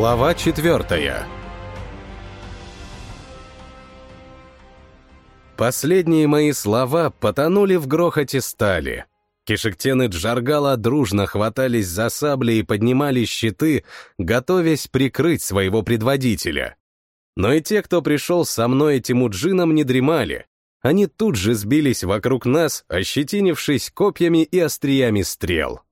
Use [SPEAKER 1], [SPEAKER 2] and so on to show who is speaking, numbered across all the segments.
[SPEAKER 1] Глава четвертая Последние мои слова потонули в грохоте стали. Кишектены Джаргала дружно хватались за сабли и поднимали щиты, готовясь прикрыть своего предводителя. Но и те, кто пришел со мной и Тимуджином, не дремали. Они тут же сбились вокруг нас, ощетинившись копьями и остриями стрел.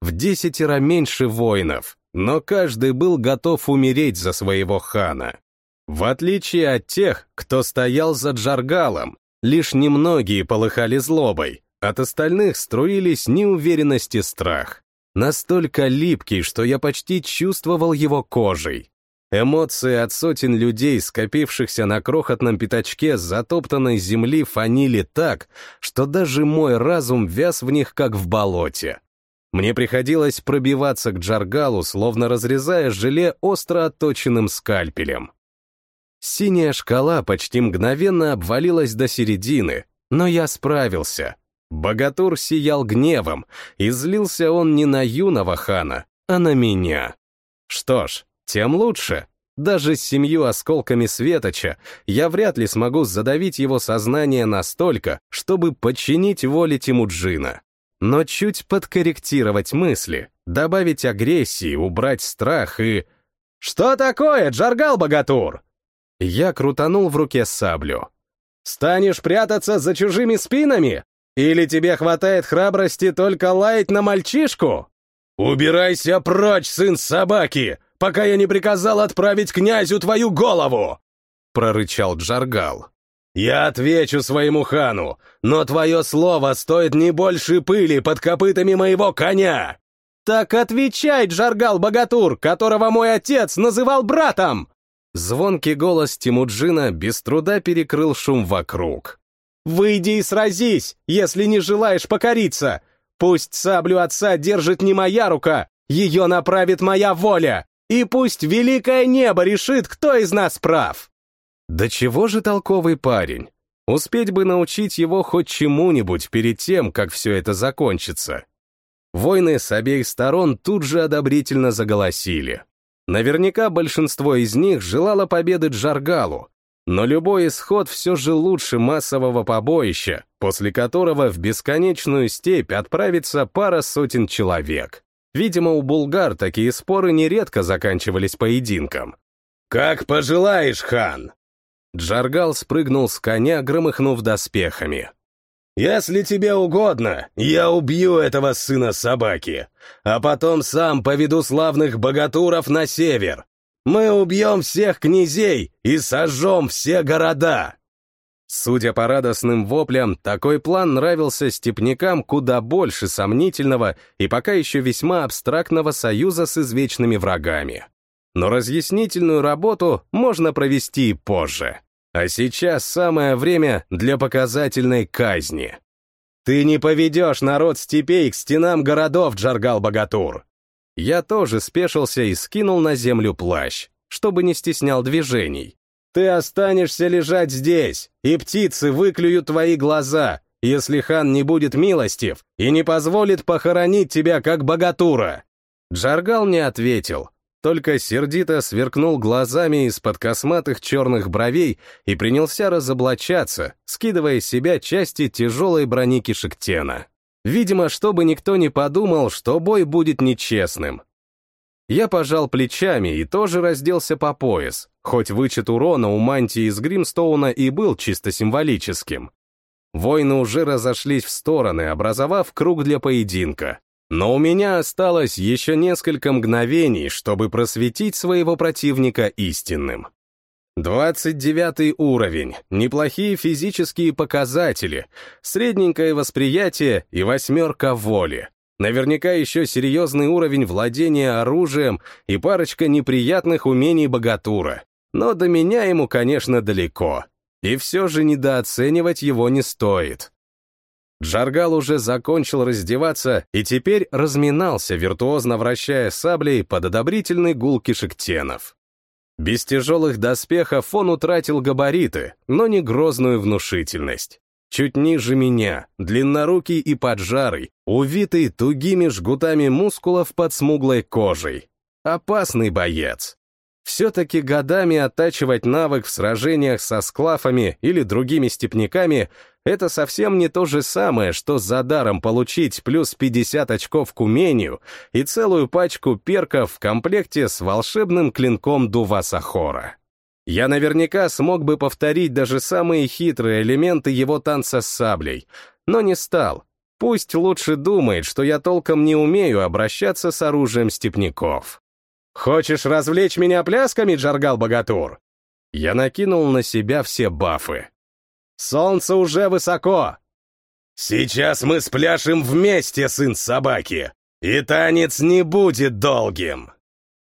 [SPEAKER 1] В десятеро меньше воинов, но каждый был готов умереть за своего хана. В отличие от тех, кто стоял за Джаргалом, лишь немногие полыхали злобой, от остальных струились неуверенность и страх. Настолько липкий, что я почти чувствовал его кожей. Эмоции от сотен людей, скопившихся на крохотном пятачке затоптанной земли, фанили так, что даже мой разум вяз в них, как в болоте. Мне приходилось пробиваться к Джаргалу, словно разрезая желе остро отточенным скальпелем. Синяя шкала почти мгновенно обвалилась до середины, но я справился. Богатур сиял гневом, и злился он не на юного хана, а на меня. Что ж, тем лучше. Даже с семью осколками светоча я вряд ли смогу задавить его сознание настолько, чтобы подчинить воле Тимуджина. Но чуть подкорректировать мысли, добавить агрессии, убрать страх и... «Что такое, Джаргал Богатур?» Я крутанул в руке саблю. «Станешь прятаться за чужими спинами? Или тебе хватает храбрости только лаять на мальчишку?» «Убирайся прочь, сын собаки! пока я не приказал отправить князю твою голову!» — прорычал Джаргал. «Я отвечу своему хану, но твое слово стоит не больше пыли под копытами моего коня!» «Так отвечай, Джаргал Богатур, которого мой отец называл братом!» Звонкий голос Тимуджина без труда перекрыл шум вокруг. «Выйди и сразись, если не желаешь покориться! Пусть саблю отца держит не моя рука, ее направит моя воля! И пусть великое небо решит, кто из нас прав. Да чего же толковый парень? Успеть бы научить его хоть чему-нибудь перед тем, как все это закончится. Войны с обеих сторон тут же одобрительно заголосили. Наверняка большинство из них желало победы Джаргалу, но любой исход все же лучше массового побоища, после которого в бесконечную степь отправится пара сотен человек. Видимо, у булгар такие споры нередко заканчивались поединком. «Как пожелаешь, хан!» Джаргал спрыгнул с коня, громыхнув доспехами. «Если тебе угодно, я убью этого сына собаки, а потом сам поведу славных богатуров на север. Мы убьем всех князей и сожжем все города!» Судя по радостным воплям, такой план нравился степнякам куда больше сомнительного и пока еще весьма абстрактного союза с извечными врагами. Но разъяснительную работу можно провести позже. А сейчас самое время для показательной казни. Ты не поведешь народ степей к стенам городов, Джаргал-Богатур. Я тоже спешился и скинул на землю плащ, чтобы не стеснял движений. Ты останешься лежать здесь, и птицы выклюют твои глаза, если хан не будет милостив и не позволит похоронить тебя как богатура». Джаргал не ответил, только сердито сверкнул глазами из-под косматых черных бровей и принялся разоблачаться, скидывая с себя части тяжелой брони Кишектена. Видимо, чтобы никто не подумал, что бой будет нечестным, я пожал плечами и тоже разделся по пояс, хоть вычет урона у мантии из Гримстоуна и был чисто символическим. Воины уже разошлись в стороны, образовав круг для поединка. Но у меня осталось еще несколько мгновений, чтобы просветить своего противника истинным. 29 уровень, неплохие физические показатели, средненькое восприятие и восьмерка воли. Наверняка еще серьезный уровень владения оружием и парочка неприятных умений богатура. Но до меня ему, конечно, далеко. И все же недооценивать его не стоит. Джаргал уже закончил раздеваться и теперь разминался, виртуозно вращая саблей под одобрительный гул кишектенов. Без тяжелых доспехов он утратил габариты, но не грозную внушительность. Чуть ниже меня, длиннорукий и поджарый, увитый тугими жгутами мускулов под смуглой кожей. Опасный боец. Все-таки годами оттачивать навык в сражениях со склафами или другими степняками — это совсем не то же самое, что за даром получить плюс 50 очков к умению и целую пачку перков в комплекте с волшебным клинком Дувасахора. Я наверняка смог бы повторить даже самые хитрые элементы его танца с саблей, но не стал. Пусть лучше думает, что я толком не умею обращаться с оружием степняков. «Хочешь развлечь меня плясками, Джаргал-богатур?» Я накинул на себя все бафы. «Солнце уже высоко!» «Сейчас мы спляшем вместе, сын собаки, и танец не будет долгим!»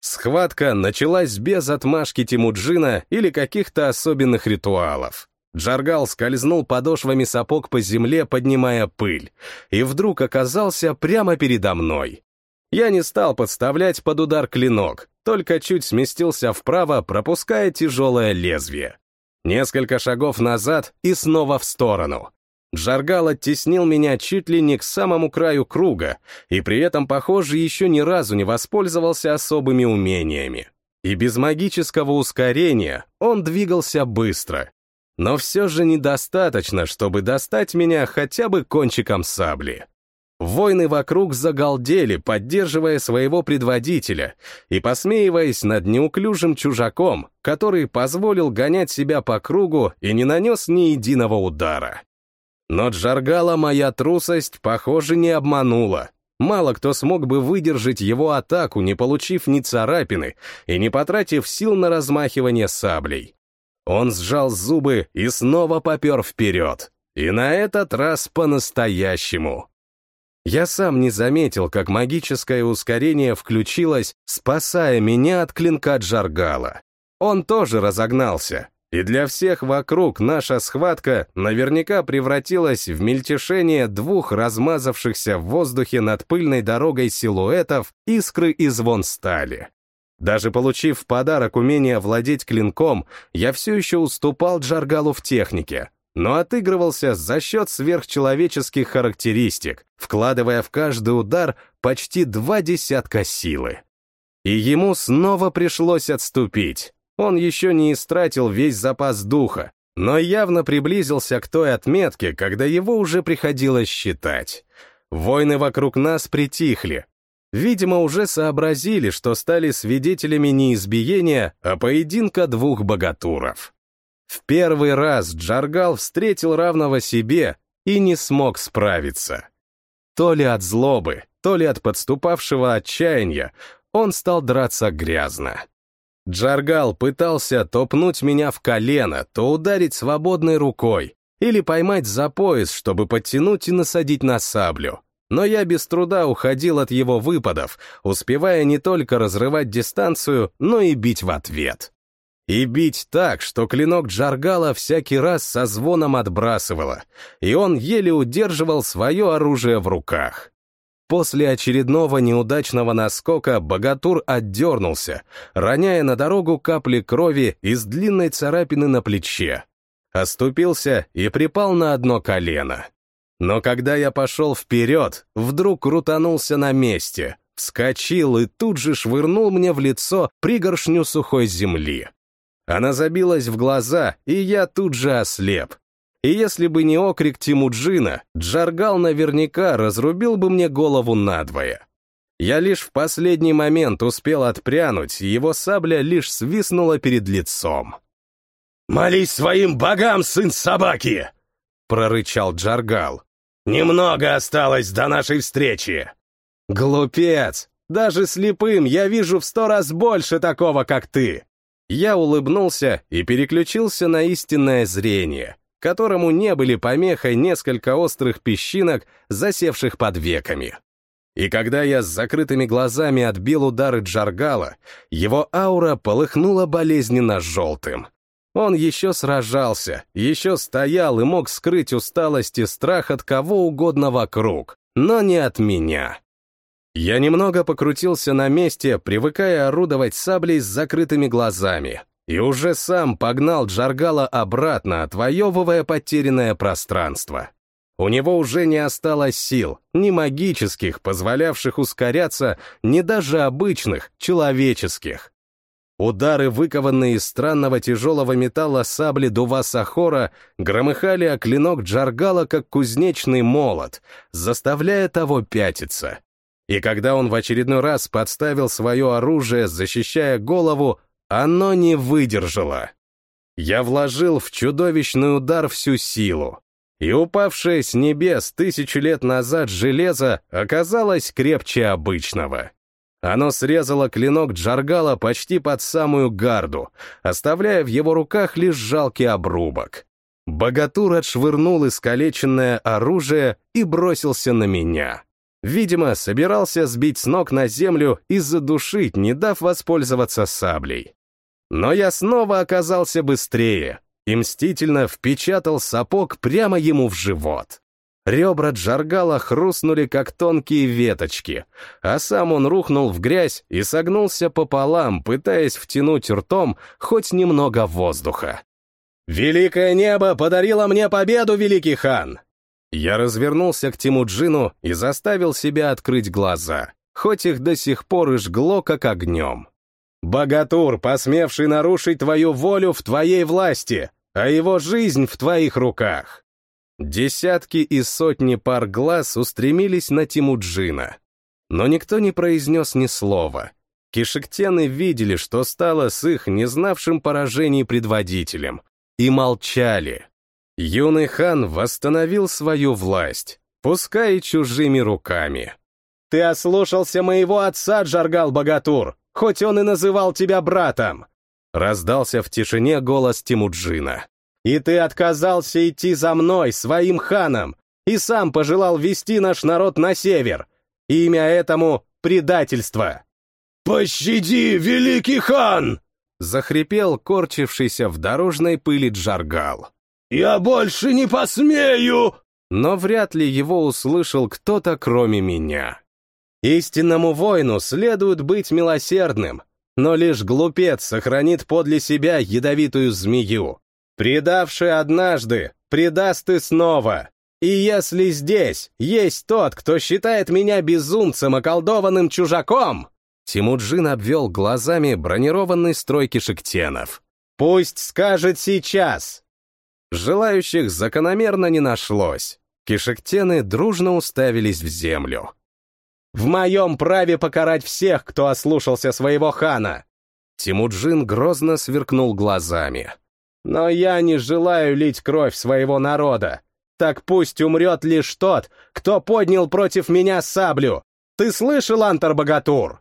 [SPEAKER 1] Схватка началась без отмашки Тимуджина или каких-то особенных ритуалов. Джаргал скользнул подошвами сапог по земле, поднимая пыль, и вдруг оказался прямо передо мной. Я не стал подставлять под удар клинок, только чуть сместился вправо, пропуская тяжелое лезвие. Несколько шагов назад и снова в сторону. Джаргал оттеснил меня чуть ли не к самому краю круга, и при этом, похоже, еще ни разу не воспользовался особыми умениями. И без магического ускорения он двигался быстро. Но все же недостаточно, чтобы достать меня хотя бы кончиком сабли. Войны вокруг загалдели, поддерживая своего предводителя и посмеиваясь над неуклюжим чужаком, который позволил гонять себя по кругу и не нанес ни единого удара. Но Джаргала моя трусость, похоже, не обманула. Мало кто смог бы выдержать его атаку, не получив ни царапины и не потратив сил на размахивание саблей. Он сжал зубы и снова попер вперед. И на этот раз по-настоящему. Я сам не заметил, как магическое ускорение включилось, спасая меня от клинка Джаргала. Он тоже разогнался, и для всех вокруг наша схватка наверняка превратилась в мельтешение двух размазавшихся в воздухе над пыльной дорогой силуэтов искры и звон стали. Даже получив в подарок умение владеть клинком, я все еще уступал Джаргалу в технике, но отыгрывался за счет сверхчеловеческих характеристик, вкладывая в каждый удар почти два десятка силы. И ему снова пришлось отступить. Он еще не истратил весь запас духа, но явно приблизился к той отметке, когда его уже приходилось считать. Войны вокруг нас притихли. Видимо, уже сообразили, что стали свидетелями не избиения, а поединка двух богатуров. В первый раз Джаргал встретил равного себе и не смог справиться. То ли от злобы, то ли от подступавшего отчаяния он стал драться грязно. Джаргал пытался то пнуть меня в колено, то ударить свободной рукой, или поймать за пояс, чтобы подтянуть и насадить на саблю. Но я без труда уходил от его выпадов, успевая не только разрывать дистанцию, но и бить в ответ. И бить так, что клинок Джаргала всякий раз со звоном отбрасывало, и он еле удерживал свое оружие в руках. После очередного неудачного наскока богатур отдернулся, роняя на дорогу капли крови из длинной царапины на плече. Оступился и припал на одно колено. Но когда я пошел вперед, вдруг крутанулся на месте, вскочил и тут же швырнул мне в лицо пригоршню сухой земли. Она забилась в глаза, и я тут же ослеп. И если бы не окрик Тимуджина, Джаргал наверняка разрубил бы мне голову надвое. Я лишь в последний момент успел отпрянуть, и его сабля лишь свистнула перед лицом. «Молись своим богам, сын собаки!» — прорычал Джаргал. «Немного осталось до нашей встречи!» «Глупец! Даже слепым я вижу в сто раз больше такого, как ты!» Я улыбнулся и переключился на истинное зрение, которому не были помехой несколько острых песчинок, засевших под веками. И когда я с закрытыми глазами отбил удары Джаргала, его аура полыхнула болезненно желтым. Он еще сражался, еще стоял и мог скрыть усталость и страх от кого угодно вокруг, но не от меня. Я немного покрутился на месте, привыкая орудовать саблей с закрытыми глазами, и уже сам погнал Джаргала обратно, отвоевывая потерянное пространство. У него уже не осталось сил, ни магических, позволявших ускоряться, ни даже обычных, человеческих. Удары, выкованные из странного тяжелого металла сабли Дува Сахора, громыхали о клинок Джаргала, как кузнечный молот, заставляя того пятиться. И когда он в очередной раз подставил свое оружие, защищая голову, оно не выдержало. Я вложил в чудовищный удар всю силу, и упавшее с небес тысячу лет назад железо оказалось крепче обычного. Оно срезало клинок Джаргала почти под самую гарду, оставляя в его руках лишь жалкий обрубок. Богатур отшвырнул искалеченное оружие и бросился на меня. Видимо, собирался сбить с ног на землю и задушить, не дав воспользоваться саблей. Но я снова оказался быстрее и мстительно впечатал сапог прямо ему в живот. Ребра Джаргала хрустнули, как тонкие веточки, а сам он рухнул в грязь и согнулся пополам, пытаясь втянуть ртом хоть немного воздуха. «Великое небо подарило мне победу, великий хан!» Я развернулся к Тимуджину и заставил себя открыть глаза, хоть их до сих пор и жгло, как огнем. «Богатур, посмевший нарушить твою волю в твоей власти, а его жизнь в твоих руках!» Десятки и сотни пар глаз устремились на Тимуджина. Но никто не произнес ни слова. Кишектены видели, что стало с их не знавшим поражений предводителем, и молчали. Юный хан восстановил свою власть, пускай и чужими руками. «Ты ослушался моего отца, Джаргал Богатур, хоть он и называл тебя братом!» Раздался в тишине голос Тимуджина. И ты отказался идти за мной, своим ханом, и сам пожелал вести наш народ на север. Имя этому — предательство. «Пощади, великий хан!» — захрипел корчившийся в дорожной пыли Джаргал. «Я больше не посмею!» Но вряд ли его услышал кто-то, кроме меня. Истинному воину следует быть милосердным, но лишь глупец сохранит подле себя ядовитую змею. Предавший однажды, предаст и снова. И если здесь есть тот, кто считает меня безумцем, околдованным чужаком, Тимуджин обвел глазами бронированный строй кишектенов. «Пусть скажет сейчас!» Желающих закономерно не нашлось. Кишектены дружно уставились в землю. «В моем праве покарать всех, кто ослушался своего хана!» Тимуджин грозно сверкнул глазами. Но я не желаю лить кровь своего народа. Так пусть умрет лишь тот, кто поднял против меня саблю. Ты слышал, Антар-богатур?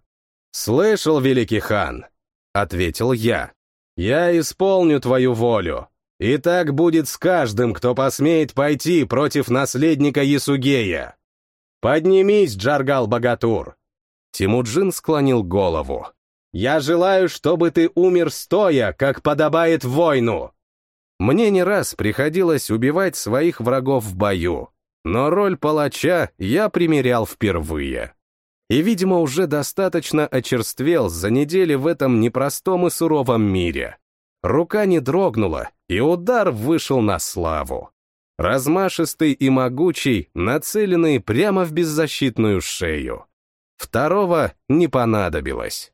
[SPEAKER 1] Слышал, великий хан, — ответил я. Я исполню твою волю. И так будет с каждым, кто посмеет пойти против наследника Ясугея. Поднимись, Джаргал-богатур. Тимуджин склонил голову. «Я желаю, чтобы ты умер стоя, как подобает воину. Мне не раз приходилось убивать своих врагов в бою, но роль палача я примерял впервые. И, видимо, уже достаточно очерствел за недели в этом непростом и суровом мире. Рука не дрогнула, и удар вышел на славу. Размашистый и могучий, нацеленный прямо в беззащитную шею. Второго не понадобилось.